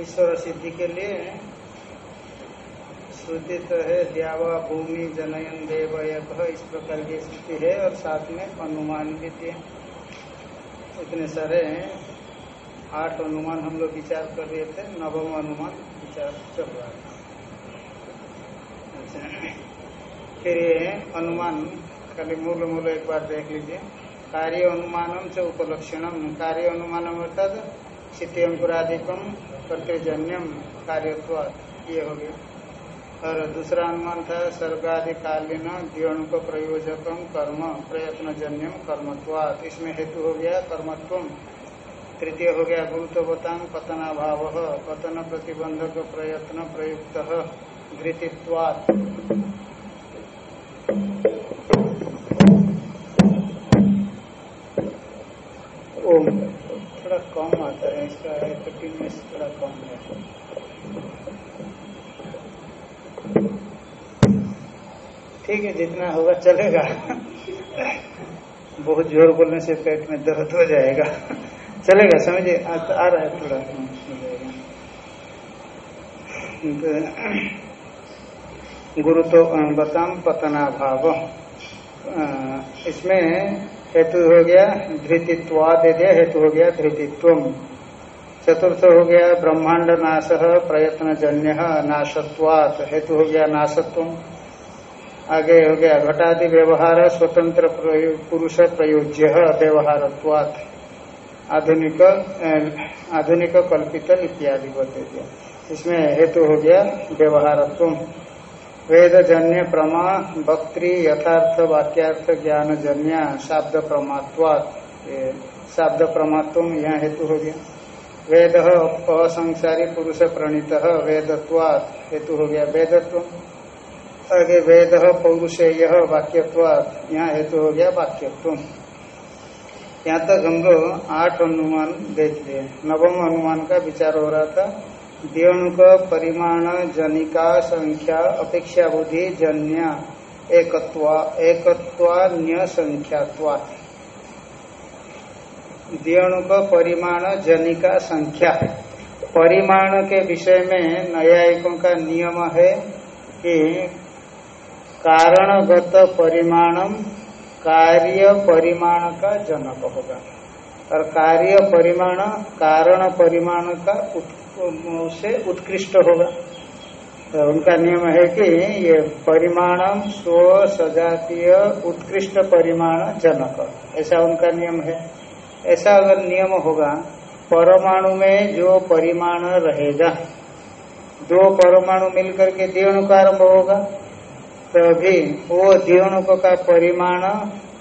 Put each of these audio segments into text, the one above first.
ईश्वर सिद्धि के लिए श्रुति तो है, द्यावा भूमि जनयन देव यह इस प्रकार की स्थिति है और साथ में अनुमान भी दिए इतने सारे आठ अनुमान हम लोग विचार कर रहे थे, नवम अनुमान विचार चल रहा था अच्छा। फिर ये अनुमान खाली मूल मूल एक बार देख लीजिए। कार्य अनुमानम से उपलक्षणम। कार्य अनुमानम अर्थात सिद्धि कर्तजन्यम कार्यत्व ये हो गया। और दूसरा अनुमान था सर्गाधिकालीन द्योणुक प्रयोजकम कर्म प्रयत्न जन्यम कर्मत्वात। इसमें हेतु हो गया कर्मत्व। तृतीय हो गया गुरुत्वतांग पतनाभाव पतन प्रतिबंधक प्रयत्न प्रयुक्त धृतित्वात्। ओम थोड़ा कम आता है इसका है ठीक है जितना होगा चलेगा। बहुत ज़ोर बोलने से पेट में दर्द हो जाएगा। चलेगा समझिए आ, आ रहा है थोड़ा। गुरु तो बताम पतना भाव इसमें हेतु हो गया धृतित्वा दे दिया हेतु हो गया धृतित्व चतुर्थ हो गया, ब्रह्मांड नाश प्रयत्न जन्य नाशत्वात, हेतु हो गया नाशत्व आगे हो गया, घटादि व्यवहार, स्वतंत्र पुरुष प्रयोज्य, व्यवहारत्वात। आधुनिक आधुनिक कल्पित इत्यादि बता दिया इसमें हेतु हो गया व्यवहारत्व वेद जन्य प्रमा वक्त्री यथार्थ, वाक्यार्थ ज्ञान जन्य शाब्द प्रमात्वात। शाब्द प्रमात्व यहाँ हेतु हो गया। वेद असंसारी पुरुष प्रणीत वेदत्वात, हेतु हो गया वेदत्व। आगे वेद पौरुषेय वाक्यत्वात, यहाँ हेतु हो गया वाक्यत्व। यहाँ तक हम लोग आठ अनुमान देख लिए। नवम अनुमान का विचार हो रहा था। दियोणुक परिमाण, जनिका संख्या अपेक्षा बुद्धि जन्य, एकत्वा एकत्वा एकत्वान्य संख्यात्वा दियोणुक परिमाण जनिका संख्या। परिमाण के विषय में न्यायिकों का नियम है कि कारणगत परिमाणम कार्य परिमाण का जनक होगा। और कार्य परिमाण कारण परिमाण का से उत्कृष्ट होगा। तो उनका नियम है कि ये परिमाणम स्व सजातीय उत्कृष्ट परिमाण जनक। ऐसा उनका नियम है। ऐसा अगर नियम होगा, परमाणु में जो परिमाण रहेगा, दो परमाणु मिलकर के द्विणुक आरंभ होगा तो वो द्विणुक का परिमाण,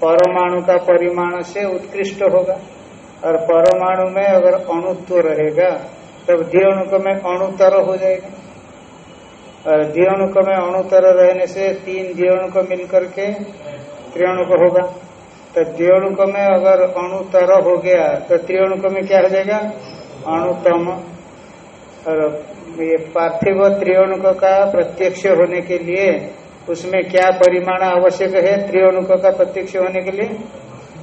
परमाणु का परिमाण से उत्कृष्ट होगा। और परमाणु में अगर अणुत्व रहेगा, तब द्विणुक में अणुतर हो जाएगा। और द्विणुक में अणुतर रहने से तीन द्विणुक मिलकर के त्रिणुक होगा। तो द्विणुक में अगर अणुतर हो गया तो त्रिणुक में क्या हो जाएगा? अणुतम और ये पार्थिव त्रिणुक का प्रत्यक्ष होने के लिए उसमें क्या परिमाण आवश्यक है? त्रिणुक का प्रत्यक्ष होने के लिए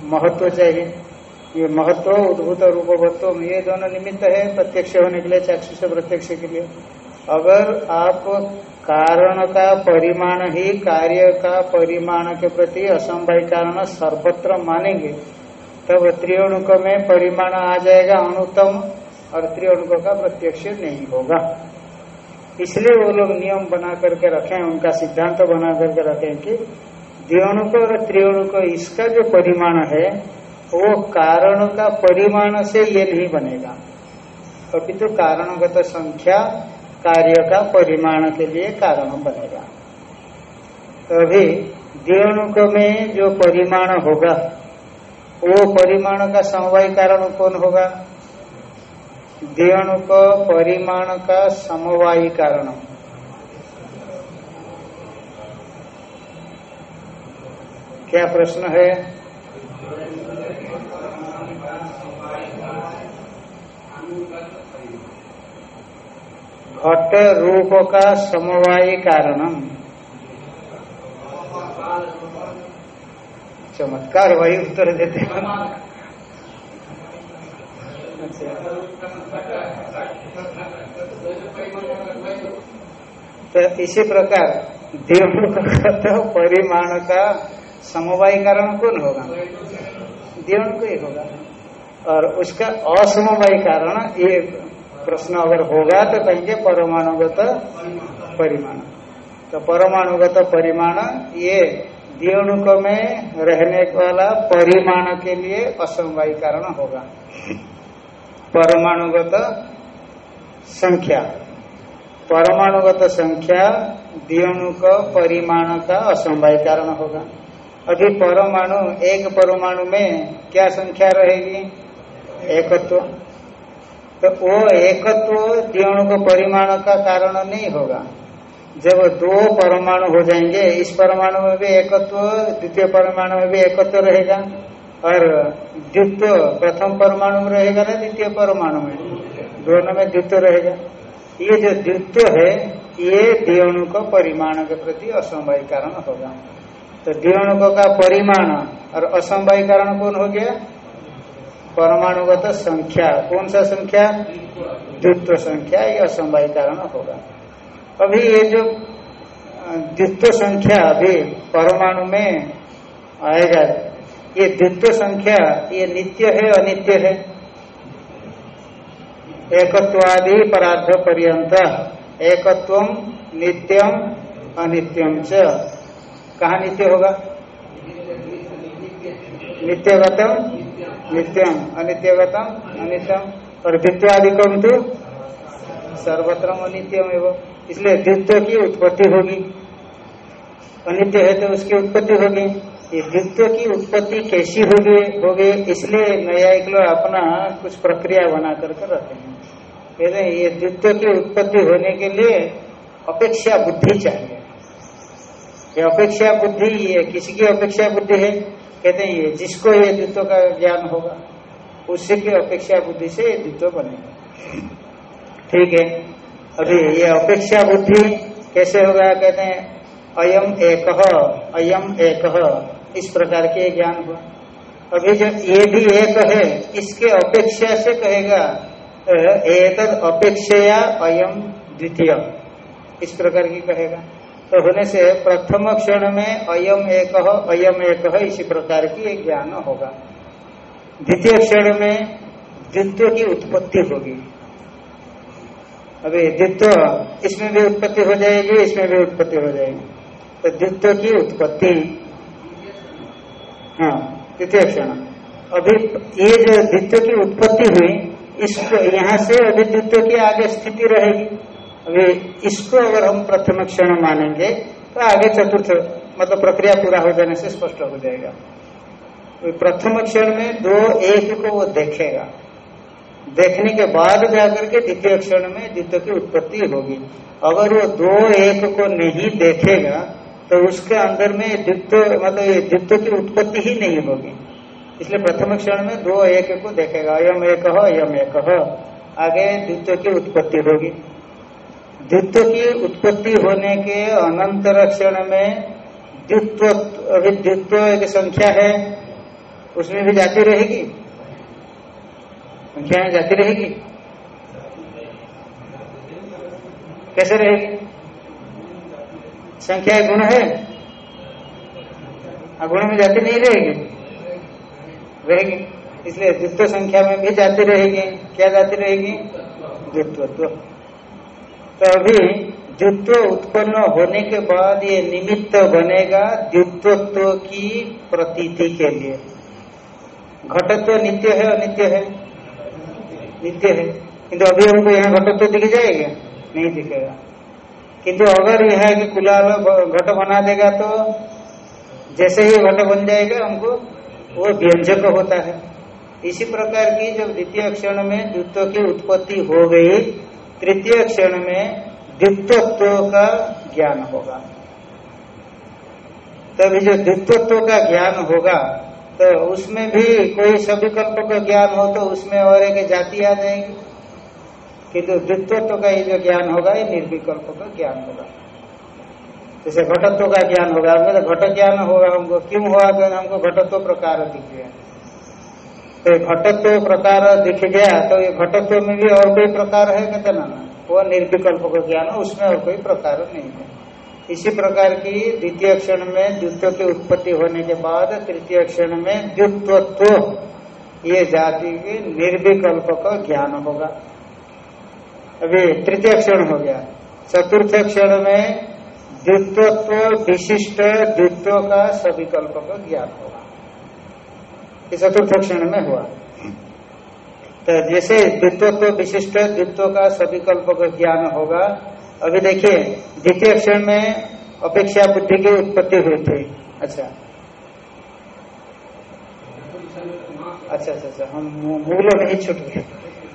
महत्व चाहिए। ये महत्व, उद्भूत रूपवत्व ये दोनों निमित्त है प्रत्यक्ष होने के लिए, चाक्षुष प्रत्यक्ष के लिए। अगर आप कारण का परिमाण ही कार्य का परिमाण के प्रति असंभव कारण सर्वत्र मानेंगे, तब त्रिअणुक में परिमाण आ जाएगा अणुतम और त्रिअणुक का प्रत्यक्ष नहीं होगा। इसलिए वो लोग नियम बना करके रखे, उनका सिद्धांत तो बना करके रखे कि द्विणुक और त्रिणुक इसका जो परिमाण है, वो कारण का परिमाण से ये नहीं बनेगा। अपितु तो कारणगत संख्या कार्य का परिमाण के लिए कारण बनेगा। तो अभी द्विणुक में जो परिमाण होगा, वो परिमाण का समवाय कारण कौन होगा? द्विणुक परिमाण का समवायी कारण। क्या प्रश्न है? घट रूप का समवायी कारणम। चमत्कार वही उत्तर देते हैं। तो इसी प्रकार देव तो परिमाण का समवाय कारण कौन होगा? देव को ही होगा। और उसका असमवाय कारण ये प्रश्न अगर होगा तो कहेंगे परमाणुगत परिमाण। तो परमाणुगत परिमाण, ये द्विणुक में रहने वाला परिमाण के लिए असमवाय कारण होगा। परमाणुगत संख्या। परमाणुगत संख्या द्विणुक परिमाण का असमवाय कारण होगा। अभी परमाणु, एक परमाणु में क्या संख्या रहेगी? एकत्व। वो एकत्व द्विणुक परिमाण का कारण नहीं होगा। जब दो परमाणु हो जाएँगे, इस परमाणु में भी एकत्व, द्वितीय परमाणु में भी एकत्व रहेगा, और द्वित्व प्रथम परमाणु में रहेगा ना, द्वितीय परमाणु में? दोनों में द्वित्व रहेगा। ये जो द्वित्व है, ये द्विणुक परिमाण के प्रति असमवाय कारण होगा। तो द्विणुक का परिमाण और असमवाय कारण कौन हो गया? परमाणुगत संख्या। कौन सा संख्या? द्वित्व संख्या ये असमवाय कारण होगा। अभी ये जो द्वित्व संख्या अभी परमाणु में आएगा, ये द्वित्व संख्या, ये नित्य है, अनित्य है? एकत्वादि पराध पर्यंत एकत्व नित्यम, अनित्यम च। कहा नित्य होगा? नित्यगतम? नित्यम अनित्यगतम अनित्यम और द्वित्वादिकम तो सर्वत्र अनित्यम एवं इसलिए द्वित्व की उत्पत्ति होगी। अनित्य है तो उसकी उत्पत्ति होगी। ये द्वित्व की उत्पत्ति कैसी होगी होगी, इसलिए न्यायिक लोग अपना कुछ प्रक्रिया बना करके रखते हैं। हैं ये द्वित्व की उत्पत्ति होने के लिए अपेक्षा बुद्धि चाहिए। ये अपेक्षा बुद्धि, ये किसी की अपेक्षा बुद्धि है? कहते हैं, ये जिसको ये द्वित्व का ज्ञान होगा उससे की अपेक्षा बुद्धि से ये द्वित्व बनेगा। ठीक है? अभी ये अपेक्षा बुद्धि कैसे होगा, कहते हैं, अयम एक अयम एक, इस प्रकार के ज्ञान हुआ अभी जो ये भी एक है, इसके अपेक्षा से कहेगा एक अपेक्षा अयम द्वितीय इस प्रकार की कहेगा। तो होने से प्रथम क्षण में अयम एक अयम एक, इसी प्रकार की एक ज्ञान होगा। द्वितीय क्षण में द्वितीय की उत्पत्ति होगी। अभी द्वित्व इसमें भी उत्पत्ति हो जाएगी, इसमें भी उत्पत्ति हो जाएगी। तो द्वित्व की उत्पत्ति हाँ द्वितीय क्षण। अभी ये जो द्वित्व की उत्पत्ति हुई इसको यहाँ से अभी द्वित्व की आगे स्थिति रहेगी। अभी इसको अगर हम प्रथम क्षण मानेंगे तो आगे चतुर्थ मतलब प्रक्रिया पूरा हो जाने से स्पष्ट हो जाएगा। प्रथम क्षण में दो एक को वो देखेगा। देखने के बाद जाकर के द्वितीय क्षण में द्वितीय की उत्पत्ति होगी। अगर वो दो एक को नहीं देखेगा तो उसके अंदर में द्वितीय मतलब द्वितीय की उत्पत्ति ही नहीं होगी। इसलिए प्रथम क्षण में दो एक को देखेगा। अयम एक हो अयम एक। हो आगे द्वितीय की उत्पत्ति होगी। द्वितीय की उत्पत्ति होने के अनंतर क्षण में द्वित्व अभी द्वित्व एक संख्या है, उसमें भी जाती रहेगी? संख्याएँ जाती रहेगी? कैसे रहेगी? संख्या गुण है गुण में जाती नहीं रहेगी? रहेगी। इसलिए द्वित्व संख्या में भी जाती रहेगी। क्या जाती रहेगी? द्वित्व तो अभी द्वित्व उत्पन्न होने के बाद ये निमित्त बनेगा द्वित्वत्व की प्रतीति के लिए। घटत्व नित्य है, अनित्य है? नित्य है। किंतु अभी हमको यहाँ घटत्व दिख जाएगा? नहीं दिखेगा। किंतु अगर यह है कि कुलाल घट बना देगा तो जैसे ही घट बन जाएगा हमको वो व्यंजक होता है। इसी प्रकार की जब द्वितीय क्षण में द्वित्व की उत्पत्ति हो गई तृतीय क्षण में द्वित्वत्व का ज्ञान होगा। तभी जो द्वित्वत्व का ज्ञान होगा तो उसमें भी कोई सविकल्प का ज्ञान हो तो उसमें और एक जाति आ जाएगी। किंतु द्वित्वत्व का ये जो ज्ञान होगा, ये निर्विकल्प का ज्ञान होगा। जैसे घटत्व का ज्ञान होगा तो घट ज्ञान होगा, हमको क्यों हुआ कि हमको घटत्व प्रकार दिख गया। तो घटत्व प्रकार दिख गया तो ये घटत्व में भी और कोई प्रकार है कहते ना वो निर्विकल्प का ज्ञान, उसमें और कोई प्रकार नहीं है। इसी प्रकार की द्वितीय क्षण में द्वित्व की उत्पत्ति होने के बाद तृतीय क्षण में द्वित्वत्व, ये जाति के निर्विकल्प का ज्ञान होगा। अभी तृतीय क्षण हो गया। चतुर्थ क्षण में द्वित्वत्व विशिष्ट द्वित्व का सविकल्प का ज्ञान होगा। चतुर्थ क्षण में हुआ। तो जैसे द्वित्व विशिष्ट, द्वित्व का सविकल्प का ज्ञान होगा। अभी देखिए, द्वितीय क्षण में अपेक्षा बुद्धि की उत्पत्ति हुई थी। अच्छा। अच्छा अच्छा अच्छा हम मूल नहीं छूट गए।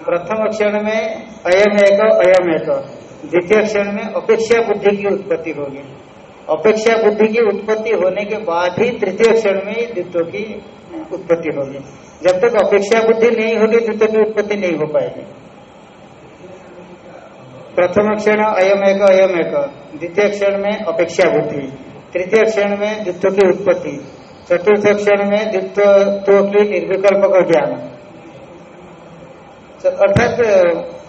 प्रथम क्षण में अयम एक अयम एक। द्वितीय क्षण में अपेक्षा बुद्धि की उत्पत्ति होगी। अपेक्षा बुद्धि की उत्पत्ति होने के बाद ही तृतीय क्षण में द्वित्व की उत्पत्ति होगी। जब तक अपेक्षा बुद्धि नहीं होगी द्वितीय की उत्पत्ति नहीं हो पाएगी। प्रथम क्षण अयम एक अयम एक। द्वितीय क्षण में अपेक्षा बुद्धि। तृतीय क्षण में द्वित्व की उत्पत्ति। चतुर्थ क्षण में द्वित्व की निर्विकल्प का ज्ञान अर्थात,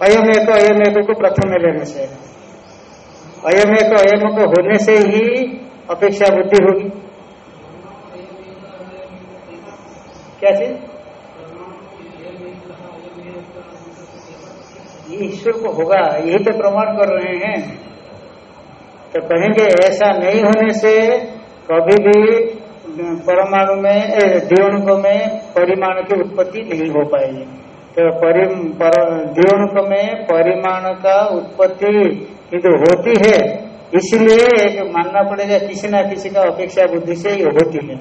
अयम एक अयम एक को प्रथम में लेने से। अयम एक, अयम को होने से ही अपेक्षा बुद्धि होगी। क्या चीज़? ये ईश्वर को होगा, यही तो प्रमाण कर रहे हैं। तो कहेंगे, ऐसा नहीं होने से कभी भी परमाणु में द्विणुक में परिमाण की उत्पत्ति नहीं हो पाएगी। तो द्विणुक में परिमाण का उत्पत्ति किंतु होती है, इसलिए मानना पड़ेगा, किसी न किसी का अपेक्षा बुद्धि से ही होती है।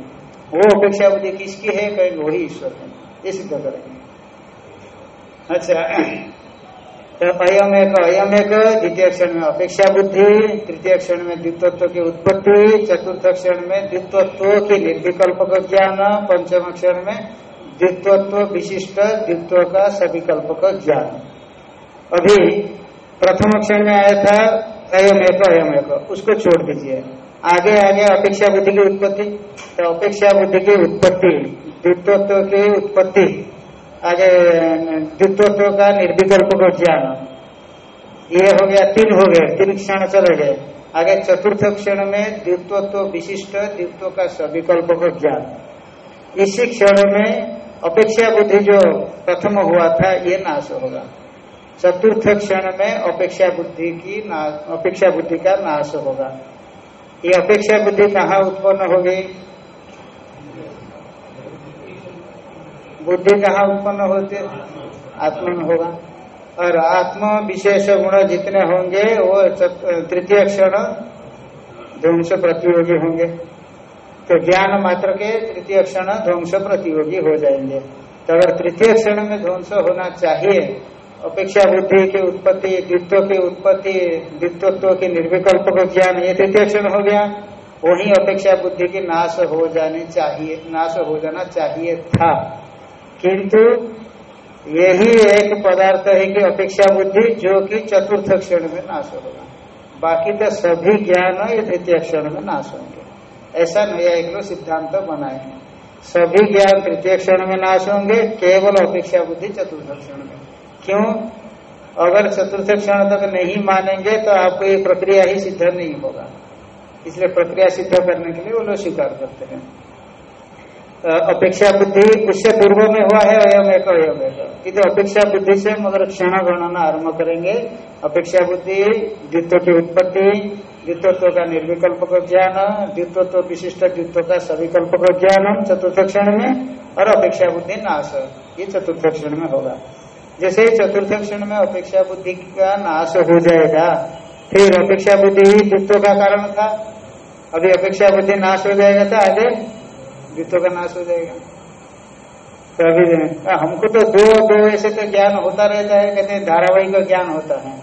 वो अपेक्षा बुद्धि किसकी है? कहेंगे, वही ईश्वर है। ये सिद्ध करेंगे अच्छा। तो अयम एक अयम एक द्वितीय क्षण में अपेक्षा बुद्धि, तृतीय क्षण में द्वित्व की उत्पत्ति, चतुर्थ क्षण में द्वित्व की निर्विकल्प का ज्ञान, पंचम क्षण में द्वित्व विशिष्ट द्वित्व का सविकल्प का ज्ञान। अभी प्रथम क्षण में आया था अयम एक अयम एक उसको छोड़ दीजिए। आगे आगे अपेक्षा बुद्धि की उत्पत्ति। तो अपेक्षा बुद्धि की उत्पत्ति द्वित्व की उत्पत्ति। आगे द्वित्व का निर्विकल्प का ज्ञान। ये हो गया, तीन हो गए, तीन क्षण चले गए आगे चतुर्थ क्षण में द्वित्व विशिष्ट, द्वित्व का सविकल्प को ज्ञान। इसी क्षण में अपेक्षा बुद्धि जो प्रथम हुआ था, ये नाश होगा। चतुर्थ क्षण में अपेक्षा बुद्धि की अपेक्षा बुद्धि का नाश होगा। ये अपेक्षा बुद्धि कहाँ उत्पन्न हो गई? बुद्धि कहाँ उत्पन्न होती? आत्मा में होगा। और आत्म विशेष गुण जितने होंगे, वो तृतीय क्षण ध्वंस प्रतियोगी होंगे। तो ज्ञान मात्र के तृतीय क्षण ध्वंस प्रतियोगी हो जाएँगे। तो अगर तृतीय क्षण में ध्वंस होना चाहिए अपेक्षा बुद्धि की उत्पत्ति, द्वित्व की उत्पत्ति द्वित्व की निर्विकल्प का ज्ञान, ये तृतीय क्षण हो गया। वही अपेक्षा बुद्धि की नाश हो जानी चाहिए, नाश हो जाना चाहिए था। किंतु यही एक पदार्थ है कि अपेक्षा बुद्धि जो कि चतुर्थ क्षण में नाश होगा। बाकी तो सभी ज्ञान ये तृतीय क्षण में नाश होंगे। ऐसा नया एक सिद्धांत बनाए सभी ज्ञान तृतीय क्षण में नाश होंगे, केवल अपेक्षा बुद्धि चतुर्थ क्षण में। क्यों? अगर चतुर्थ क्षण तक नहीं मानेंगे तो आपको ये प्रक्रिया ही सिद्ध नहीं होगा। इसलिए प्रक्रिया सिद्ध करने के लिए वो लोग स्वीकार करते हैं। अपेक्षा बुद्धि उससे पूर्व में हुआ है, अयम एक अयम एक। किंतु अपेक्षा बुद्धि से मगर क्षण गणना आरंभ करेंगे। अपेक्षा बुद्धि, द्वित्व की उत्पत्ति द्वित्व का निर्विकल्प का ज्ञान द्वित्व विशिष्ट द्वित्व का सविकल्प का ज्ञान चतुर्थ क्षण में, और अपेक्षा बुद्धि नाश। ये चतुर्थ क्षण में होगा। जैसे चतुर्थ क्षण में अपेक्षा बुद्धि का नाश हो जाएगा, फिर अपेक्षा बुद्धि ही द्वित्व का कारण था। अभी अपेक्षा बुद्धि नाश हो जाएगा तो आगे द्वित्व का नाश हो जाएगा। तो अभी हमको तो दो दो ऐसे तो ज्ञान होता रहता है, कहते धारावाहिक ज्ञान होता है।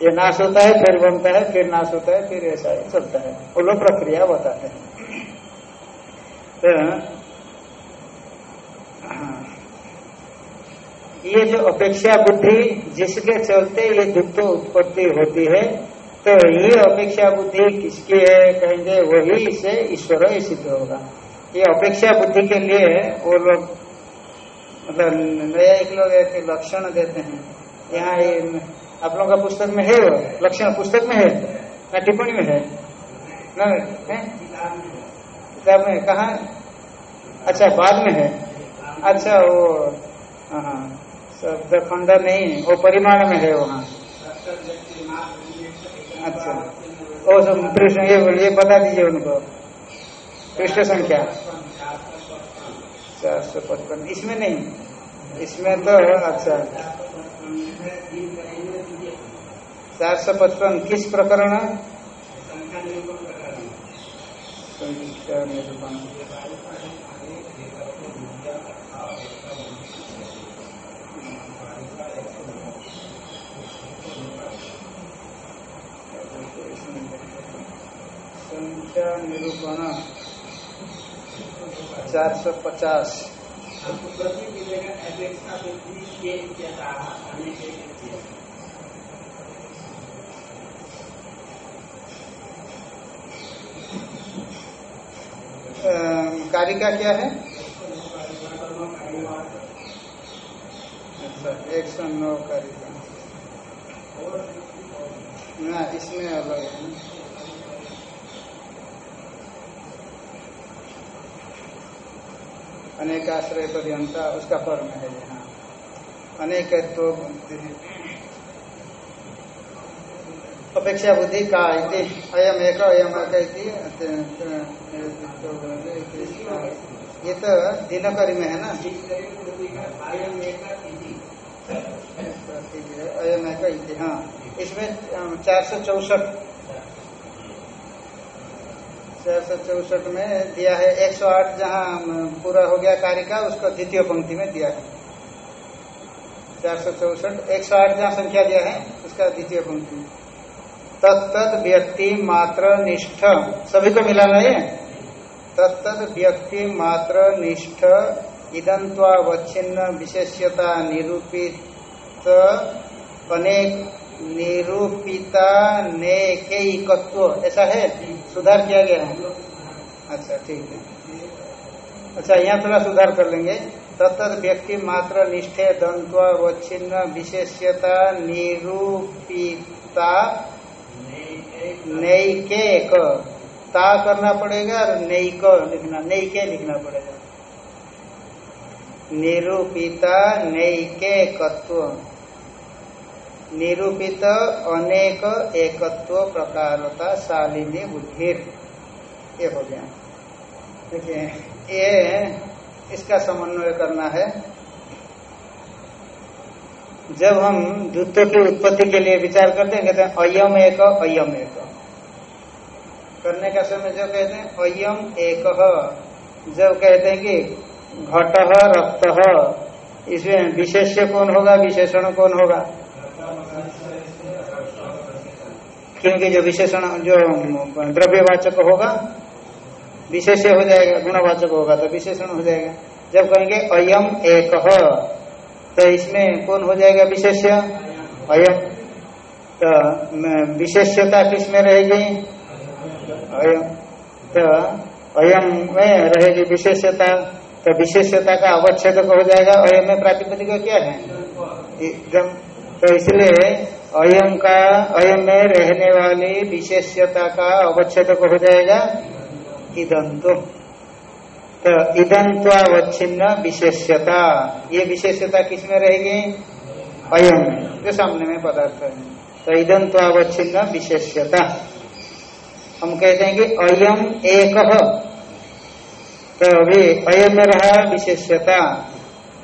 ये नाश होता है, फिर बनता है, फिर नाश होता है, फिर ऐसा ही चलता है। वो लोग प्रक्रिया बताते हैं। तो ये जो अपेक्षा बुद्धि जिसके चलते ये दुख उत्पत्ति होती है तो ये अपेक्षा बुद्धि किसकी है कहेंगे? वही से ईश्वर ही सिद्ध होगा। ये अपेक्षा बुद्धि के लिए वो लोग मतलब नया एक लोग लक्षण देते हैं। यहाँ आप लोगों का पुस्तक में है वो? लक्षण पुस्तक में है? ना टिप्पणी में है? ना में कहा? अच्छा बाद में है। अच्छा वो हाँ। शब्द खंड नहीं, वो परिमाण में है वहाँ। अच्छा। ओ कृष्ण ये ये बता दीजिए उनको। पृष्ठ संख्या। चार सौ पचपन। इसमें नहीं। इसमें तो अच्छा। चार सौ पचपन किस प्रकरण संख्या निरूपण। चार सौ पचास। कारिका क्या है? एक सौ नौ कारिका ना, इसमें अलग है अनेक आश्रय पर्यंता, उसका फर्म है यहाँ। अनेक तो अपेक्षा बुद्धि का अयम एक अयम ये तो दिनकरी में है ना। अयम एक हाँ इसमें चार सौ चौसठ चार सौ चौसठ में दिया है। एक सौ आठ जहाँ पूरा हो गया कार्य का, उसको द्वितीय पंक्ति में दिया है। चार सौ चौसठ, एक सौ आठ जहाँ संख्या दिया है, उसका द्वितीय पंक्ति। तत्त व्यक्ति मात्र निष्ठ। सभी को मिला है तत्त व्यक्ति मात्र निष्ठ इदंत्वावच्छिन्न विशेष्यता निरूपित अनेक निरूपिता नेकत्व ऐसा है? सुधार किया गया है। अच्छा ठीक है। अच्छा यहाँ थोड़ा सुधार कर लेंगे। तत्त व्यक्ति मात्र निष्ठे दंत्वावच्छिन्न विशेष्यता निरूपिता नैके एक ता करना पड़ेगा और नैक लिखना, नैके लिखना पड़ेगा। निरूपिता नैके निरूपित अनेक एकत्व प्रकारता शालिनी बुद्धि ये हो गया। देखिए, ये इसका समन्वय करना है। जब हम द्वित्व की उत्पत्ति के लिए विचार करते हैं, कहते हैं, अयम एक अयम एक। करने का समय जो कहते हैं, अयम एक। जब कहते हैं कि घट रक्त। इसमें विशेष्य कौन होगा? विशेषण कौन होगा? क्योंकि जो विशेषण, जो द्रव्यवाचक होगा, विशेष्य हो जाएगा, गुणवाचक होगा तो विशेषण हो जाएगा। जब कहेंगे अयम एक तो इसमें कौन हो जाएगा विशेष्य? अयम। तो विशेष्यता किसमें रहेगी? अयम। तो अयम में रहेगी विशेषता तो विशेषता का अवच्छेद हो जाएगा अयम में प्रातिपदिक क्या है। एकदम तो इसलिए अयम का अयम में रहने वाली विशेषता का अवच्छेद हो जाएगा, इदंतो। तो इदंत्वावच्छिन्न विशेष्यता ये विशेष्यता किसमें रहेगी? अयम जो सामने में पदार्थ है। तो इदंत्वावच्छिन्न विशेष्यता हम कहते हैं कि अयम एक तो अभी अयम में रहा विशेष्यता।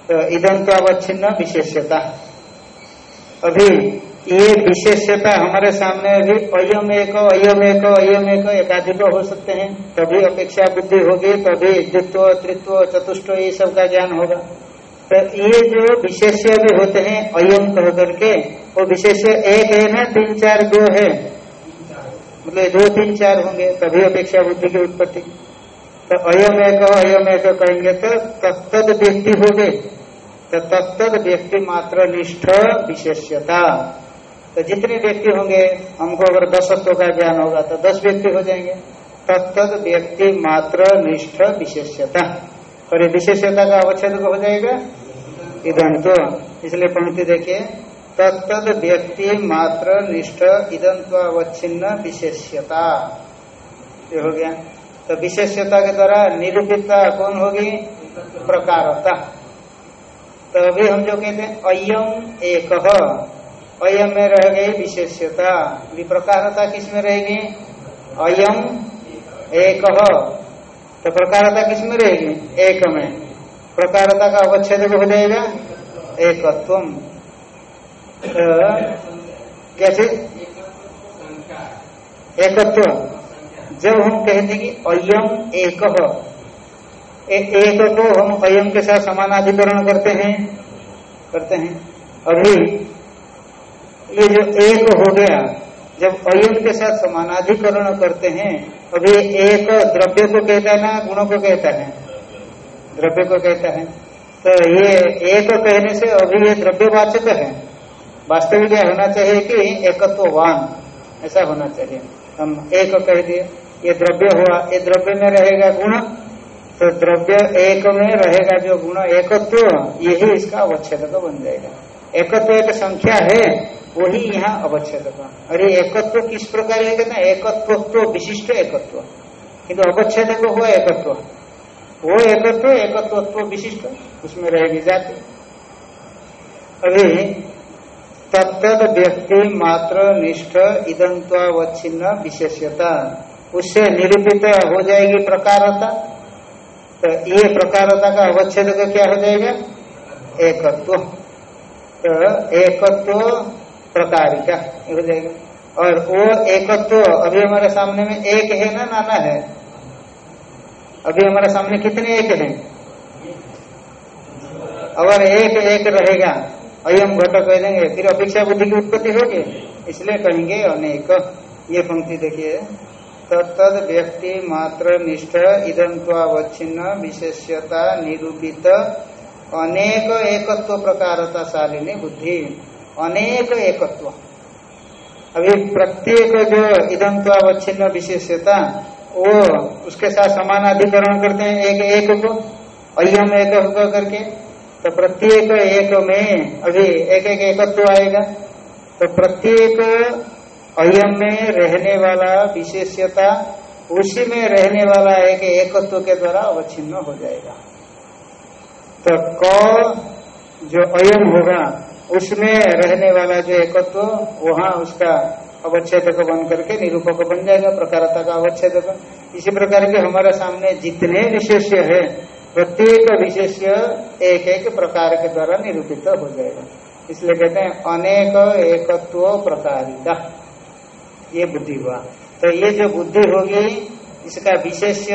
तो इदम तो अवच्छिन्न विशेष्यता। अभी ये विशेषता हमारे सामने अभी अयम एक अयम एक अयम एक एकाधिक हो सकते हैं। तभी अपेक्षा बुद्धि होगी, तभी द्वित्व तृत्व चतुष्ट ये सब का ज्ञान होगा। तो ये जो विशेष्य भी होते हैं, अयम कह करके, वो विशेष्य एक है ना, तीन चार दो है। मतलब दो तीन चार होंगे, तभी अपेक्षा बुद्धि की उत्पत्ति। तो अयम एक अयम एक कहेंगे तो तत्द व्यक्ति हो गए तो तत्त व्यक्ति मात्र निष्ठ विशेष्यता। तो जितने व्यक्ति होंगे, हमको अगर दस दसत्व का ज्ञान होगा तो दस व्यक्ति हो जाएँगे। तत्त व्यक्ति मात्र निष्ठ विशेष्यता। और ये विशेष्यता का अवच्छेद हो जाएगा? इधन तो। इसलिए पंक्ति देखिए। तत्त व्यक्ति मात्र निष्ठ इदंत्व अवच्छिन्न विशेष्यता। ये हो गया। तो विशेष्यता के द्वारा निरूपितता कौन होगी? प्रकारता। तो अभी हम जो कहते हैं अयम एक। अयम में रह गई विशेष्यता विप्रकारता किसमें रहेगी? अयम एक। तो प्रकारता किसमें रहेगी? एक में। प्रकारता का अवच्छेद हो जाएगा। एकत्व तो कैसे? एकत्व। जब हम कहते कि अयम एक एक को हम अयम के साथ समानाधिकरण करते हैं करते हैं। अभी ये जो एक हो गया, जब अयम के साथ समानाधिकरण करते हैं, अभी एक द्रव्य को कहता है ना, गुणों को कहता है। द्रव्य को कहता है। तो ये एक कहने से अभी ये द्रव्यवाचक है। वास्तविक होना चाहिए कि एकत्ववान, ऐसा होना चाहिए। हम एक कह दिए। ये द्रव्य हुआ, ये द्रव्य में रहेगा गुण तो द्रव्य एक में रहेगा जो गुण एकत्व, यही इसका अवच्छेद बन जाएगा। एकत्व एक संख्या है, वही यहाँ अवच्छेद अरे एकत्व किस प्रकार है कहते एकत्व तो विशिष्ट एकत्व। किंतु अवच्छेद हुआ एकत्व। वो एकत्व एकत्व विशिष्ट, उसमें रहेगी जाति। अभी तत्त व्यक्ति मात्र निष्ठ इदंत्वावच्छिन्न विशेषता उससे निरूपित हो जाएगी प्रकारता। तो ये प्रकारता का अवच्छेद क्या हो जाएगा? एकत्व। तो एकत्व प्रकारिका हो जाएगा। और वो एकत्व अभी हमारे सामने में एक है ना, नाना है? अभी हमारे सामने कितने एक हैं? अगर एक एक रहेगा, अयम घट कह देंगे फिर अपेक्षा बुद्धि की उत्पत्ति होगी। इसलिए कहेंगे अनेक। ये पंक्ति देखिए। तद व्यक्ति मात्र निष्ठ इदंत्वावच्छिन्न विशेष्यता, निरूपित। अनेक एकत्व प्रकारता शालिनी बुद्धि। अनेक एकत्व। अभी प्रत्येक जो इदंत्वावच्छिन्न विशेष्यता, वो उसके साथ समान अधिकरण करते हैं, एक एक को, अयम एक करके। तो प्रत्येक एक में अभी एक एक एकत्व आएगा। तो प्रत्येक अयम में रहने वाला विशेषता, उसी में रहने वाला एक एकत्व के द्वारा अवच्छिन्न हो जाएगा। तो क जो अयम होगा, उसमें रहने वाला जो एकत्व, वहाँ उसका अवच्छेद बन करके निरूपक बन जाएगा, प्रकारता का अवच्छेद इसी प्रकार के हमारे सामने जितने विशेष्य है, प्रत्येक विशेष्य एक एक प्रकार के द्वारा निरूपित हो जाएगा। इसलिए कहते हैं, अनेक एकत्व प्रकारिता ये बुद्धि हुआ। तो ये जो बुद्धि होगी, इसका विशेष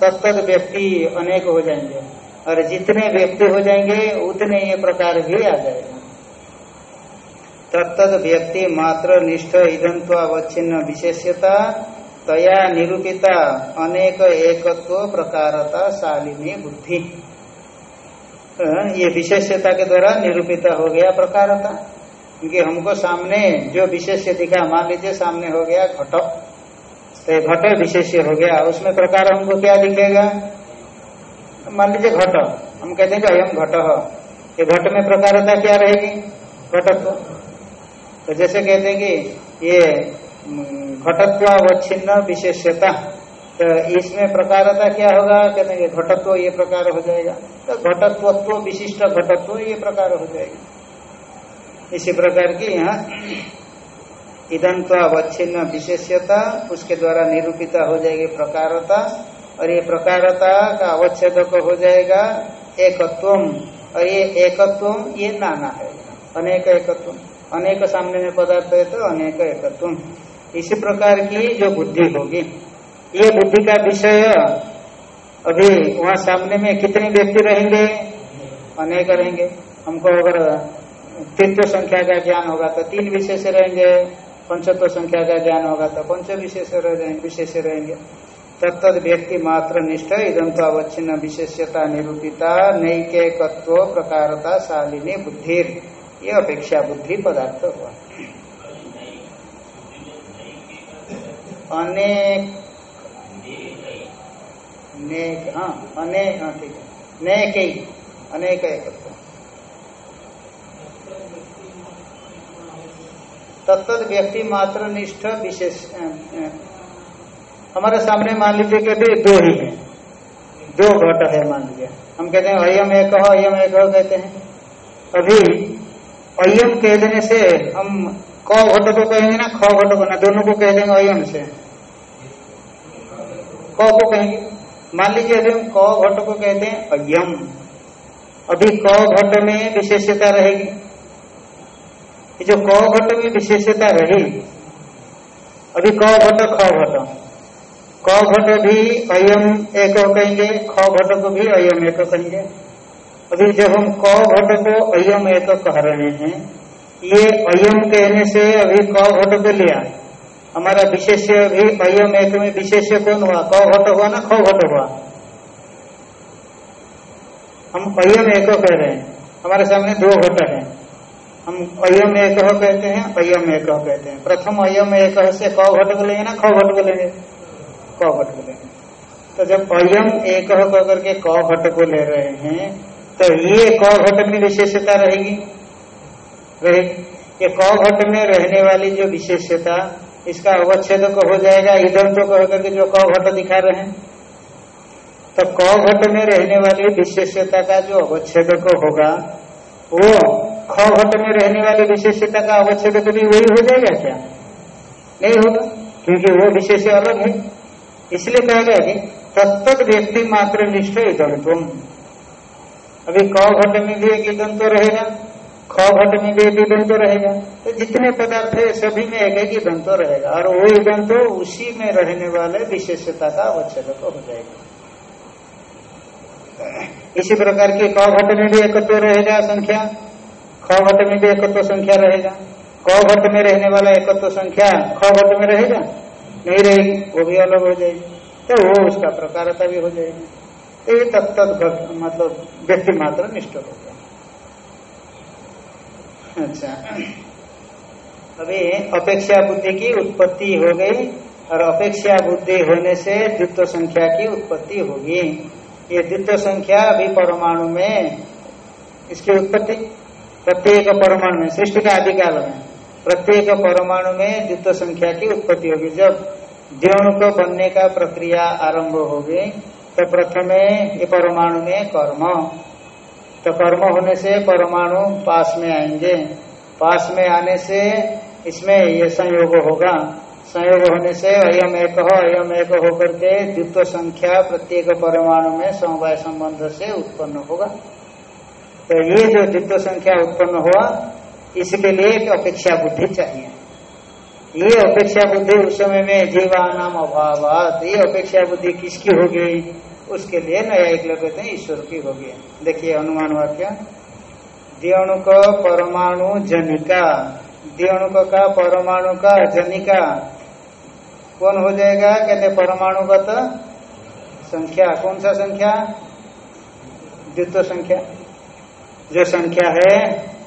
तत्त व्यक्ति अनेक हो जाएँगे। और जितने व्यक्ति हो जाएँगे, उतने ये प्रकार भी आ जाएगा। तत्त व्यक्ति मात्र निष्ठ इदंत्वावच्छिन्न विशेषता तया निरूपिता अनेक एकत्व प्रकारता शालिनी बुद्धि। ये विशेषता के द्वारा निरूपित हो गया प्रकारता। क्योंकि हमको सामने जो विशेष दिखा, मान लीजिए सामने हो गया घट तो घट विशेष हो गया, उसमें प्रकार हमको क्या दिखेगा? मान लीजिए घट, हम कहते हैं कि अयम घट, ये घट में प्रकारता क्या रहेगी? घटत्व। तो जैसे कहते हैं कि ये घटत्वावच्छिन्न विशेषता तो इसमें प्रकारता क्या होगा? कहते हैं घटत्व ये प्रकार हो जाएगा। तो घटत्वत्व, विशिष्ट घटत्व ये प्रकार हो जाएगा। इसी प्रकार की यहाँ इदंत अवच्छिन्न विशेष्यता, उसके द्वारा निरूपिता हो जाएगी प्रकारता, और ये प्रकारता का अवच्छेद हो जाएगा एकत्व और ये एकत्व ये नाना है। अनेक एकत्व अनेक सामने में पदार्थ है तो अनेक एकत्व इसी प्रकार की जो बुद्धि होगी, ये बुद्धि का विषय अभी वहाँ सामने में कितने व्यक्ति रहेंगे? अनेक रहेंगे। हमको अगर तृत्व संख्या का ज्ञान होगा तो तीन विशेष रहेंगे पंचत्व संख्या का ज्ञान होगा तो पंच विशेष विशेष रहेंगे। तत्त व्यक्ति मात्र निष्ठ इदम तो अवच्छिन्न विशेषता निरूपिता नैकत्व प्रकारता शालिनी बुद्धि ये अपेक्षा बुद्धि पदार्थ हुआ। अनेक नेक हाँ अनेक हाँ ठीक है। नेक ही अनेक एकत्व। तत्त व्यक्ति मात्र निष्ठ विशेष हमारे सामने मान लीजिए कि अभी दो ही है। दो घट है मान लीजिए। हम कहते हैं अयम एक हो अयम एक हो कहते हैं। अभी अयम कह देने से हम क घट को कहेंगे ना, ख घट को ना, दोनों को कह देंगे अयम से। क को कहेंगे। मान लीजिए अभी हम क घट को कहते हैं अयम अभी क घट में विशेषता रहेगी। जो क घट में विशेषता रही अभी क घट ख घट क घट भी अयम एक कहेंगे, ख घट को भी अयम एक कहेंगे। अभी जब हम क घट को अयम एक कह रहे हैं, ये अयम कहने से अभी क घट को लिया हमारा विशेष्य भी अयम एक में विशेष्य कौन हुआ? क घट हुआ ना ख घट हुआ? हम अयम एक कह रहे हैं। हमारे सामने दो घट है। हम अयम एक कहते हैं अयम एक कहते हैं। प्रथम अयम एक से क घट को लेंगे ना, ख घट को लेंगे क घट को लेंगे तो जब अयम एक करके क घट को ले रहे हैं तो ये क घट में विशेषता रहेगी। रहेगी क घट में रहने वाली जो विशेषता, इसका अवच्छेद हो जाएगा। इधर तो कह करके जो क घट दिखा रहे हैं। तो क घट में रहने वाली विशेषता का जो अवच्छेद होगा, वो ख घट में रहने वाली विशेषता का अवच्छेद भी वही हो जाएगा क्या? नहीं होगा, क्योंकि वो विशेष अलग है। इसलिए कहा गया कि तत्त व्यक्ति मात्र निष्ठ तुम अभी क घट में भी एक तो रहेगा, ख घट में भी एक तो रहेगा। तो जितने पदार्थ है, सभी में एक एक तो रहेगा। और वो तो उसी में रहने वाले विशेषता का अवच्छेद हो जाएगा। इसी प्रकार की क घट में भी एकत्व रहेगा संख्या। ख घट में भी एकत्व संख्या रहेगा। क घट में रहने वाला एकत्व संख्या ख घट में रहेगा? नहीं रहेगी, वो भी अलग हो जाएगी। तो वो उसका प्रकारता भी हो जाएगी। तो ये तब तक मतलब व्यक्ति मात्र निष्ठ हो गया। अच्छा। अभी अपेक्षा बुद्धि की उत्पत्ति हो गई, और अपेक्षा बुद्धि होने से द्वित्व संख्या की उत्पत्ति होगी। ये द्वित्व संख्या अभी परमाणु में, इसकी उत्पत्ति? प्रत्येक परमाणु में, सृष्टि का अधिकाल में प्रत्येक परमाणु में द्वित संख्या की उत्पत्ति होगी। जब द्रोण को बनने का प्रक्रिया आरंभ होगी तो प्रथम ये परमाणु में कर्म। तो कर्म होने से परमाणु पास में आएँगे। पास में आने से इसमें ये संयोग होगा। संयोग होने से अयम एक हो, अयम एक होकर के द्वित्व संख्या प्रत्येक परमाणु में समवाय संबंध से उत्पन्न होगा। तो ये जो द्वित्व संख्या उत्पन्न हुआ, इसके लिए एक अपेक्षा बुद्धि चाहिए। ये अपेक्षा बुद्धि उस समय में जीवा नाम अभाव ये अपेक्षा बुद्धि किसकी होगी उसके लिए नया एक कहते हैं, ईश्वर की हो होगी देखिए अनुमान वाक्य, दियणुक परमाणु जनिका। दियणुक का परमाणु का जनिका। कौन हो जाएगा? कहते परमाणुगत संख्या। कौन सा संख्या? द्वित्व संख्या। जो संख्या है,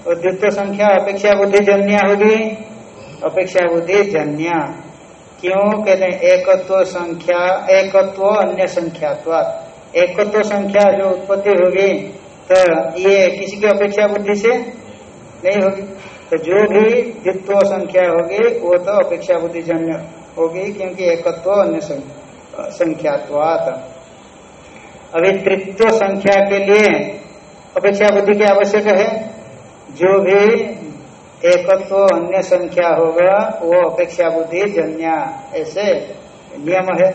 वो द्वितीय संख्या, अपेक्षा बुद्धि जन्य होगी। अपेक्षा बुद्धि जन्य। क्यों? कहते हैं, एकत्व संख्या, एकत्व अन्य संख्या एकत्व संख्या जो उत्पत्ति होगी तो ये किसी की अपेक्षा बुद्धि से नहीं होगी। तो जो भी द्वित्व संख्या होगी, वो तो अपेक्षा बुद्धि जन्य होगी, क्योंकि एकत्व अन्य संख्या संख्यात्वात। अभी तृत्व संख्या के लिए अपेक्षा बुद्धि की आवश्यक है। जो भी एकत्व तो अन्य संख्या होगा वो अपेक्षा बुद्धि जन्या, ऐसे नियम है।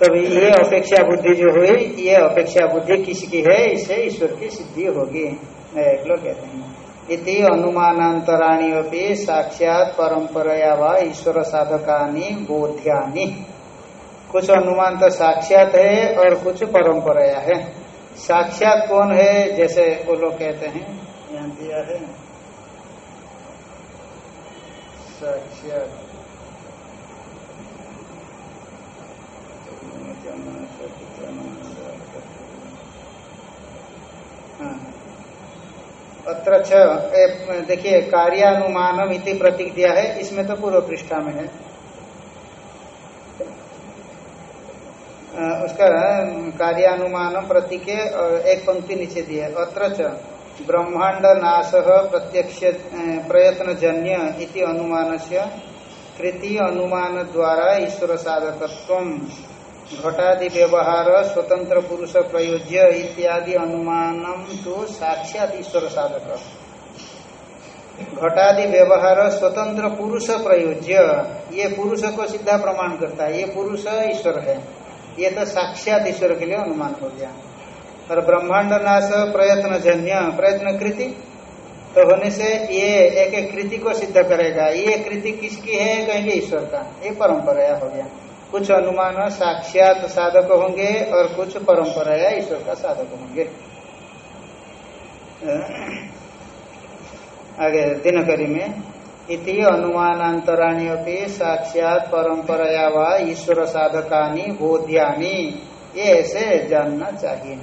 तभी ये अपेक्षा बुद्धि जो हुई, ये अपेक्षा बुद्धि किसकी है? इसे ईश्वर की सिद्धि होगी। एक लोग कहते हैं। इति अनुमानांतराणी अपनी साक्षात परंपराया व ईश्वर साधकानी बोध्यानी। कुछ अनुमान तो साक्षात है और कुछ परंपराया है। साक्षात कौन है? जैसे वो लोग कहते हैं यहाँ दिया है। साक्षात। हाँ। अत्र देखिए, कार्यानुमानम इति प्रतीक दिया है। इसमें तो पूर्व पृष्ठा में है। उसका कार्यानुमान प्रतीक एक पंक्ति नीचे दिया अत्र ब्रह्मांड नाश प्रत्यक्ष प्रयत्न जन्य इति अनुमान से कृति अनुमान द्वारा ईश्वर साधकत्व घटादि व्यवहार, स्वतंत्र पुरुष प्रयोज्य इत्यादि अनुमान तो साक्षात ईश्वर साधक। घटादि व्यवहार, स्वतंत्र पुरुष प्रयोज्य, ये पुरुष को सीधा प्रमाण करता है। ये पुरुष ईश्वर है। ये तो साक्षात ईश्वर के लिए अनुमान हो गया। और ब्रह्मांड नाश प्रयत्न जन्य, प्रयत्न कृति? तो होने से ये एक एक कृति को सिद्ध करेगा। ये कृति किसकी है? कहेंगे ईश्वर का। ये परंपराया हो गया। कुछ अनुमान साक्षात साधक होंगे और कुछ परंपरा ईश्वर का साधक होंगे। आगे दिनकरी में। इति अनुमानांतराणी अपनी साक्षात परंपराया व ईश्वर साधकानी बोध्यानी ये ऐसे जानना चाहिए।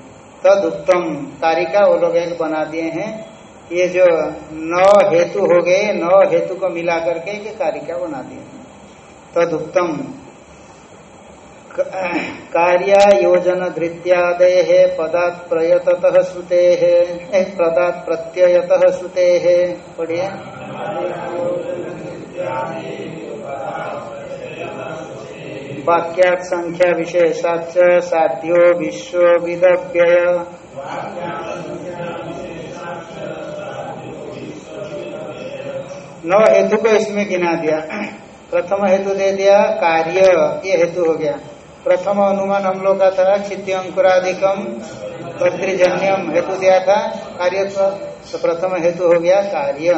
तद उत्तम तारिका वो लोग एक बना दिए हैं। ये जो नौ हेतु हो गए, नौ हेतु को मिला करके एक कारिका बना दिए तद उत्तम कार्य योजन धृत्यादय पदात प्रयतत श्रुते पदात प्रत्ययत श्रुते पढ़िए। वाक्यात संख्या विशेषाच साध्यो विश्व विदव्यय नौ हेतु को इसमें गिना दिया। प्रथम हेतु दे दिया कार्य, ये हेतु हो गया। प्रथम अनुमान हम लोग का था क्षित्य अंकुराधिकम भद्रिजन्यम हेतु दिया था कार्य तो प्रथम हेतु हो गया कार्य।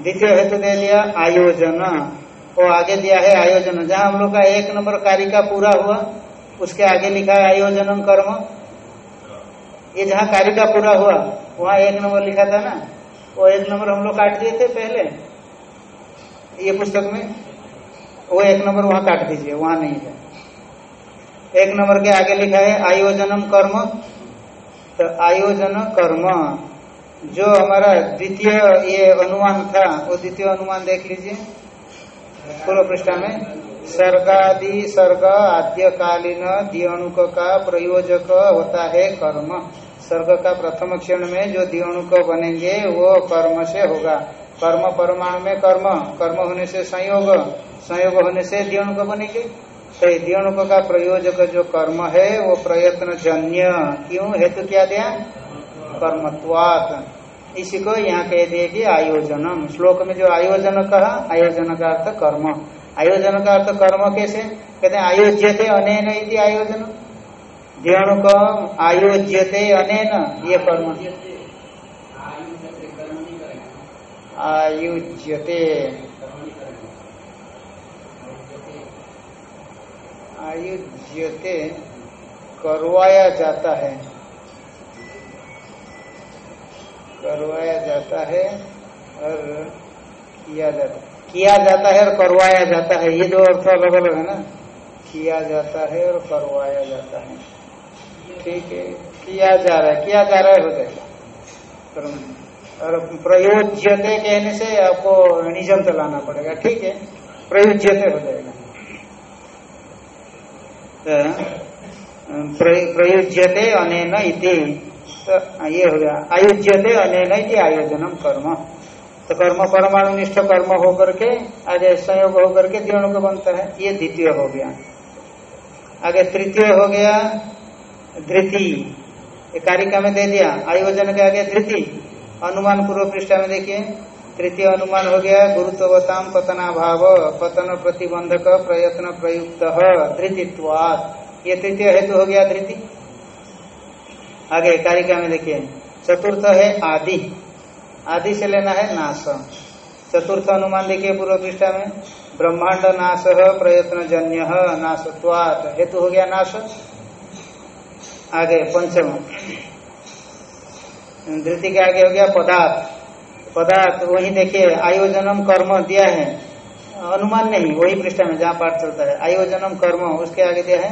द्वितीय हेतु दे दिया आयोजन। वो आगे दिया है आयोजन। जहाँ हम लोग का एक नंबर कार्य का पूरा हुआ, उसके आगे लिखा है आयोजनम कर्म। ये जहाँ कार्य का पूरा हुआ, वहाँ एक नंबर लिखा था ना? वो एक नंबर हम लोग काट दिए थे पहले। ये पुस्तक में, वो एक नंबर वहाँ काट दीजिए, वहाँ नहीं है। एक नंबर के आगे लिखा है, आयोजनम कर्म। तो आयोजन कर्म, जो हमारा द्वितीय ये अनुमान था, वो द्वितीय अनुमान देख लीजिए। पूर्व पृष्ठा में, सर्गादि सर्ग आद्यकालीन दियणुक का प्रयोजक होता है कर्म। सर्ग का प्रथम क्षण में जो दियणुक बनेंगे, वो कर्म से होगा। कर्म परमाणु में कर्म। कर्म होने से संयोग। संयोग होने से दियणुक बनेंगे। तो का प्रयोजक जो कर्म है वो प्रयत्न जन्य क्यों? हेतु क्या दिया? कर्मत्वात। इसी को यहाँ कह दिए कि आयोजनम। श्लोक में जो आयोजन कहा आयोजन का अर्थ कर्म। आयोजन का अर्थ कर्म कैसे? कहते हैं आयोज्यते अनेन इति आयोजन। ध्यणुक आयोज्यते अनेन ये कर्म। आयुज्यते। आयुज्यते, करवाया जाता है। करवाया जाता है और किया जाता है। किया जाता है और करवाया जाता है, ये दो अर्थ अलग अलग है ना। किया जाता है और करवाया जाता है। ठीक है, किया जा रहा है, किया जा रहा है, हो जाएगा। और प्रयोज्यते कहने से आपको निजम चलाना पड़ेगा, ठीक है? प्रयोज्यते हो जाएगा। तो, प्रयोज्यते अनेन इति। तो ये हो गया। आयुज्यते अनेन आयोजनम कर्म। तो कर्म परमाणु निष्ठ कर्म होकर के आगे संयोग होकर के दियों को बनता है। ये द्वितीय हो गया। आगे तृतीय हो गया धृति। कारिका में दे दिया। आयोजन के आगे धृति। अनुमान पूर्व पृष्ठा में देखिए। तृतीय अनुमान हो गया गुरुत्वताम पतना भाव पतन प्रतिबंधक प्रयत्न प्रयुक्त धृतित्वाद ये तृतीय हेतु हो गया धृति। आगे, कारिका में देखिए। चतुर्थ है आदि। आदि से लेना है नाश। चतुर्थ अनुमान देखिए पूर्व पृष्ठा में। ब्रह्मांड नाश प्रयत्न जन्य नाशत्वात। हेतु हो गया नाश। आगे, पंचम। धृति के आगे हो गया पदार्थ। पदार्थ, वही देखिए, आयोजनम कर्म दिया है। अनुमान नहीं, वही पृष्ठ में जहाँ पाठ चलता है। आयोजनम कर्म, उसके आगे दिया है,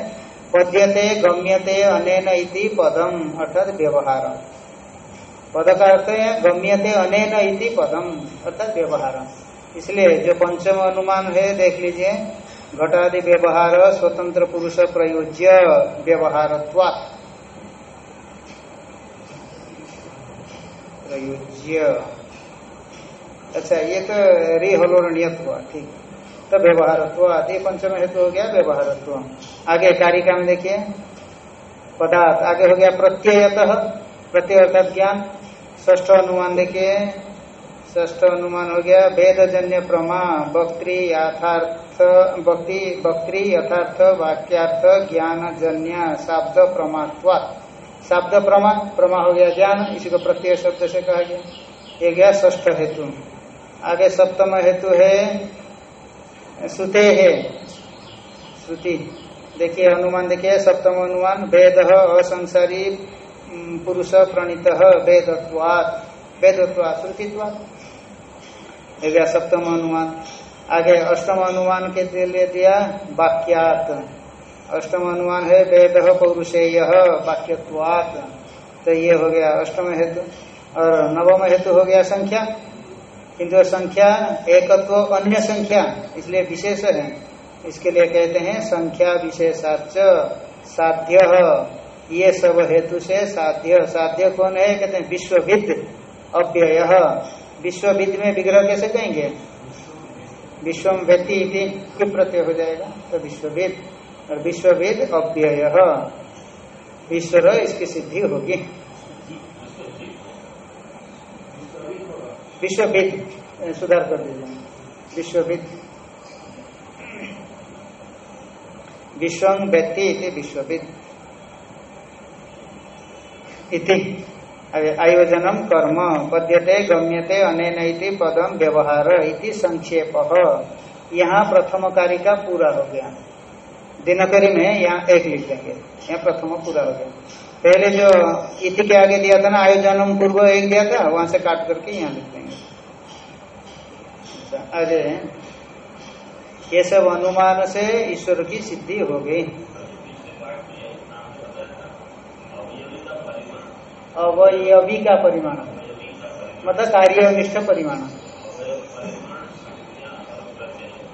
पद्यते गम्यते अनेन इति पदम, अर्थात व्यवहार पद का अर्थ है, गम्यते अनेन इति पदम, अर्थात व्यवहार इसलिए जो पंचम अनुमान है, देख लीजिए, घटादि व्यवहार, स्वतंत्र पुरुष प्रयोज्य व्यवहार प्रयोज्य। अच्छा ये तो रिहलोरणीय हुआ ठीक तो व्यवहारत्व, आदि पंचम हेतु हो गया व्यवहारत्व। आगे कारिका में देखिए। पदार्थ, आगे हो गया प्रत्ययत, प्रत्यय अर्थात ज्ञान। ष्ठ अनुमान देखिए। ष्ठ अनुमान हो गया वेदजन्य प्रमा वक्त्री यथार्थ, भक्ति वक्त्री यथार्थ, वाक्यार्थ ज्ञान जन्य शाब्द प्रमात्वात् शाब्द प्रमा प्रमा हो गया ज्ञान, इसी को प्रत्यय शब्द से कहा गया। ये गया ष्ठ हेतु। आगे सप्तम हेतु है श्रुते है। श्रुति। देखिए अनुमान देखिए, सप्तम अनुमान भेद असंसारी पुरुष प्रणीत वेदत्वात वेदत्वात श्रुतित्वात। गया सप्तम अनुमान आगे अष्टम अनुमान के लिए दिया वाक्यात। अष्टम अनुमान है वेद पौरुषेय, वाक्यत्वात। तो ये हो गया अष्टम हेतु। और नवम हेतु हो गया संख्या। किंतु संख्या एकत्व अन्य संख्या, इसलिए विशेष है, इसके लिए कहते हैं संख्या विशेषाच साध्य। ये सब हेतु से साध्य। साध्य कौन है? कहते हैं विश्वविद, अव्यय। विश्वविद में विग्रह कैसे कहेंगे? विश्वम व्यक्ति क्यों प्रत्यय हो जाएगा तो विश्वविद। और विश्वविद अव्यय। ईश्वर इसकी सिद्धि होगी। विश्वविद सुधार कर दीजिए विश्वविद विश्व व्यक्ति विश्वविद इति। आयोजनम कर्म, पद्यते, गम्यते अनेन पदम व्यवहार इति संक्षेप। यहाँ प्रथम कार्य का पूरा हो गया। दिनकरी में यहाँ एक लिख देंगे। यहाँ प्रथम पूरा हो गया। पहले जो इति के आगे दिया था ना आयोजन पूर्व एक दिया था, वहाँ से काट करके यहाँ लिख देंगे। अरे, ये सब अनुमान से ईश्वर की सिद्धि हो गई। अवयवी का परिमाण। मतलब कार्य कार्यनिष्ठ परिमाण।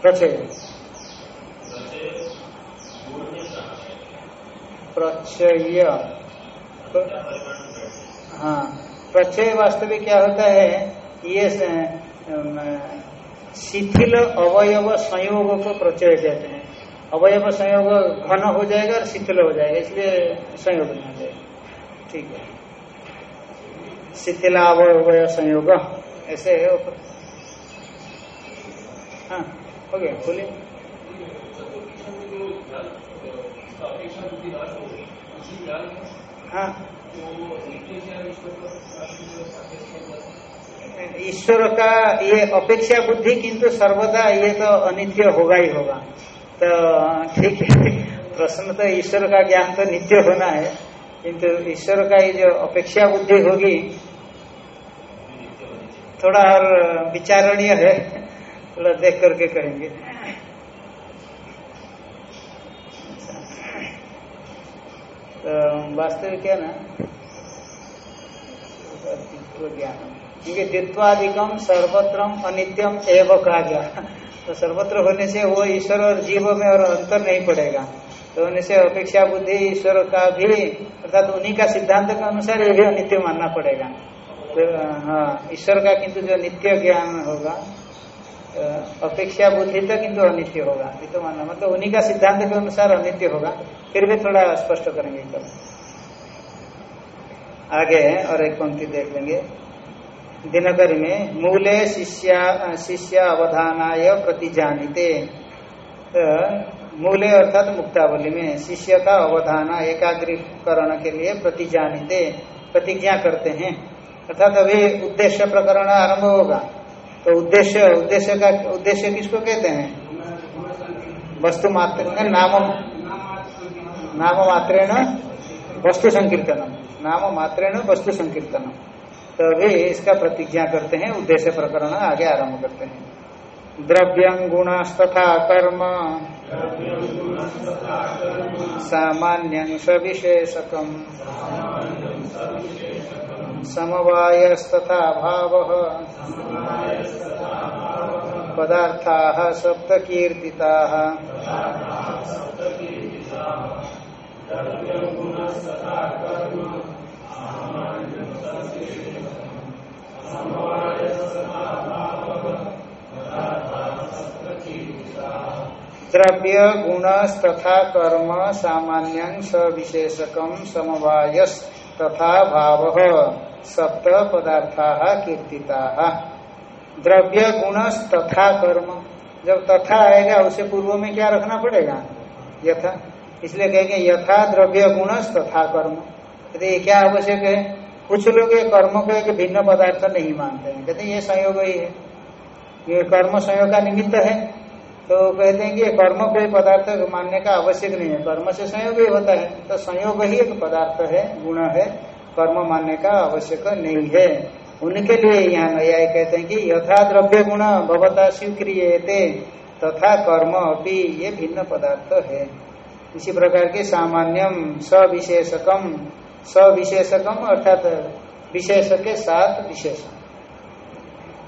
प्रचय प्रचय हाँ प्रचय वास्तविक क्या होता है? ये शिथिल अवयव संयोग को प्रचय कहते हैं। अवयव संयोग घन हो जाएगा और शिथिल हो जाएगा, इसलिए संयोग नहीं हो। जाएगा ठीक है। शिथिला अवयव संयोग, ऐसे है हाँ हो गया, बोलिए। हाँ। ईश्वर का ये अपेक्षा बुद्धि किंतु सर्वदा ये तो अनित्य होगा ही होगा। तो ठीक है। प्रश्न तो ईश्वर का ज्ञान तो नित्य होना है। किंतु ईश्वर का ये जो अपेक्षा बुद्धि होगी, थोड़ा और विचारणीय है। थोड़ा देख करके कहेंगे वास्तविक क्या ना? ज्ञान क्योंकि द्वित्वाधिकम सर्वत्रम अनित्यम एवं कहा गया तो सर्वत्र होने से वो ईश्वर और जीव में और अंतर नहीं पड़ेगा। तो होने से अपेक्षा बुद्धि, ईश्वर का भी, अर्थात उन्हीं का सिद्धांत के अनुसार ये भी अनित्य मानना पड़ेगा। तो हाँ ईश्वर का किंतु जो नित्य ज्ञान होगा अपेक्षा बुद्धि तो किंतु अनित्य होगा। ये तो मानना मतलब उन्हीं का सिद्धांत के अनुसार अनित्य होगा, फिर भी थोड़ा स्पष्ट करेंगे कल आगे और एक पंक्ति देख लेंगे। दिनकर में मूले शिष्या, शिष्य अवधानाय प्रतिजानिते। तो मूले अर्थात मुक्तावली में शिष्य का अवधान एकाग्रीकरण के लिए प्रति प्रतिजानिते, प्रतिज्ञा करते हैं। अर्थात अभी उद्देश्य प्रकरण आरंभ होगा। तो उद्देश्य उद्देश्य का, उद्देश्य किसको कहते हैं? वस्तु मात्र नाम नाम मात्रेण वस्तु संकीर्तन नाम मात्रेण वस्तु संकीर्तन तो अभी इसका प्रतिज्ञा करते हैं, उद्देश्य प्रकरण आगे आरंभ करते हैं। द्रव्यं गुणस्तथा कर्म। सामान्यं सविशेषकम् समवायस्तथा भावः पदार्थाः सप्तकीर्तिताः। द्रव्य गुण तथा कर्म सामान्य सविशेषक समवायस तथा भाव सप्त पदार्था कीर्तिता। द्रव्य गुण तथा कर्म। जब तथा आएगा, उसे पूर्व में क्या रखना पड़ेगा? यथा। इसलिए कहेंगे, यथा द्रव्य गुण तथा कर्म। कहते, ये क्या आवश्यक है? कुछ लोग ये कर्म को एक भिन्न पदार्थ नहीं मानते हैं। कहते, ये संयोग ही है। ये कर्म संयोग का निमित्त है। तो कहते हैं कि ये कर्म कोई पदार्थ मानने का आवश्यक नहीं है। कर्म से संयोग ही होता है। तो संयोग ही एक पदार्थ है, गुण है। कर्म मानने का आवश्यक नहीं है। उनके लिए यहाँ नया कहते हैं कि यथा द्रव्य गुण भवता स्वीक्रिय तथा कर्म अभी ये भिन्न पदार्थ है। इसी प्रकार के सामान्यम सविशेषकम सविशेषकम अर्थात विशेष के साथ विशेष।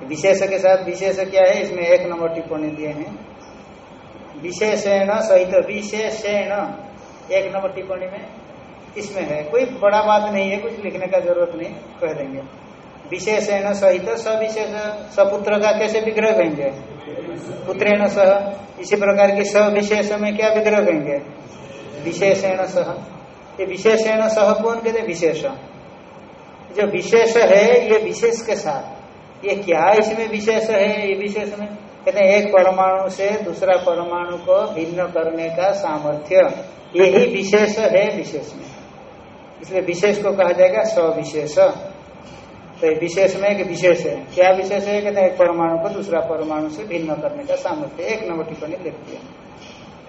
विशेष के साथ विशेष क्या है? इसमें एक नंबर टिप्पणी दिए हैं। विशेषण सहित विशेषण, एक नंबर टिप्पणी में इसमें है। कोई बड़ा बात नहीं है, कुछ लिखने का ज़रूरत नहीं, कह देंगे। विशेषण सहित सविशेष, सपुत्र का कैसे विग्रह कहेंगे? पुत्रेण सह, इसी प्रकार की सविशेष में क्या विग्रह कहेंगे? विशेषण सह। ये विशेषण सह कौन कहते विशेष। जो विशेष है, ये विशेष के साथ। ये क्या इसमें विशेष है, ये विशेष में? कहते एक परमाणु से दूसरा परमाणु को भिन्न करने का सामर्थ्य। यही विशेष है, विशेष में। इसलिए विशेष को कहा जाएगा सविशेष। तो विशेष में एक विशेष है। क्या विशेष है? कहते हैं परमाणु को दूसरा परमाणु से भिन्न करने का सामर्थ्य। एक नंबर टिप्पणी लिखती है।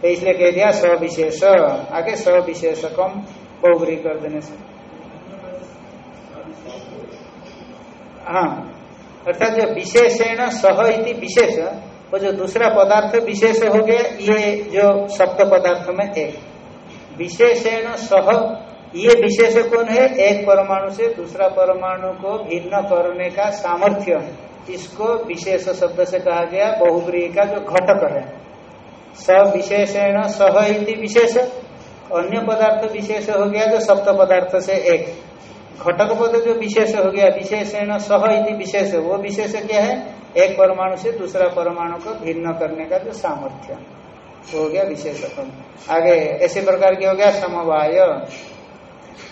तो इसलिए कह दिया सविशेष। आगे सविशेष कम बहुबरी कर देने से। हाँ। अर्थात जो विशेषण सह इति विशेष, वो जो दूसरा पदार्थ विशेष हो गया, ये जो सप्त पदार्थ में एक। विशेषण सह ये विशेष कौन है? एक परमाणु से दूसरा परमाणु को भिन्न करने का सामर्थ्य इसको विशेष शब्द से कहा गया बहुग्री का जो घटक है। सब विशेषण सह इति विशेष। अन्य पदार्थ विशेष हो गया जो सप्त पदार्थ से एक। घटक पद जो विशेष हो गया, विशेषण सह इति विशेष, वो विशेष क्या है? एक परमाणु से दूसरा परमाणु को भिन्न करने का जो सामर्थ्य। हो गया विशेषत्म। आगे ऐसे प्रकार की हो गया समवाय।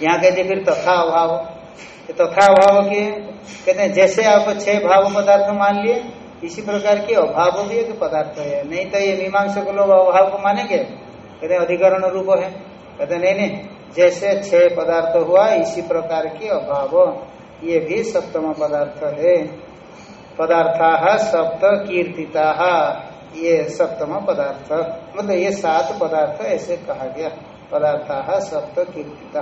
यहाँ कहते फिर तथा अभाव। तथा अभाव के, कहते हैं, जैसे आप छह भाव पदार्थ मान लिए, इसी प्रकार की अभाव भी एक पदार्थ है। नहीं तो ये मीमांसा लोग अभाव को मानेंगे? कहते अधिकरण रूप है। कहते नहीं नहीं, जैसे छह पदार्थ हुआ, इसी प्रकार की अभाव। ये भी सप्तम पदार्थ है। पदार्था सप्त कीर्तिता। ये सप्तम पदार्थ। मतलब ये सात पदार्थ ऐसे कहा गया। पदार्था सप्त कीर्तिता।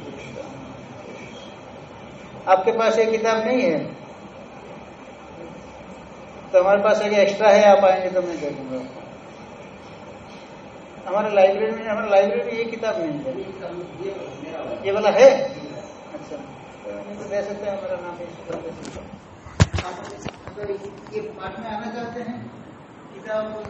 आपके पास ये किताब नहीं है? तो हमारे पास अगर एक्स्ट्रा है, आप आएँगे तो मैं दे दूँगा हमारे लाइब्रेरी में, हमारे लाइब्रेरी में ये किताब नहीं है। ये वाला है? अच्छा। तो दे सकते हैं हमारा नाम ये पाठ में आना चाहते हैं, किताब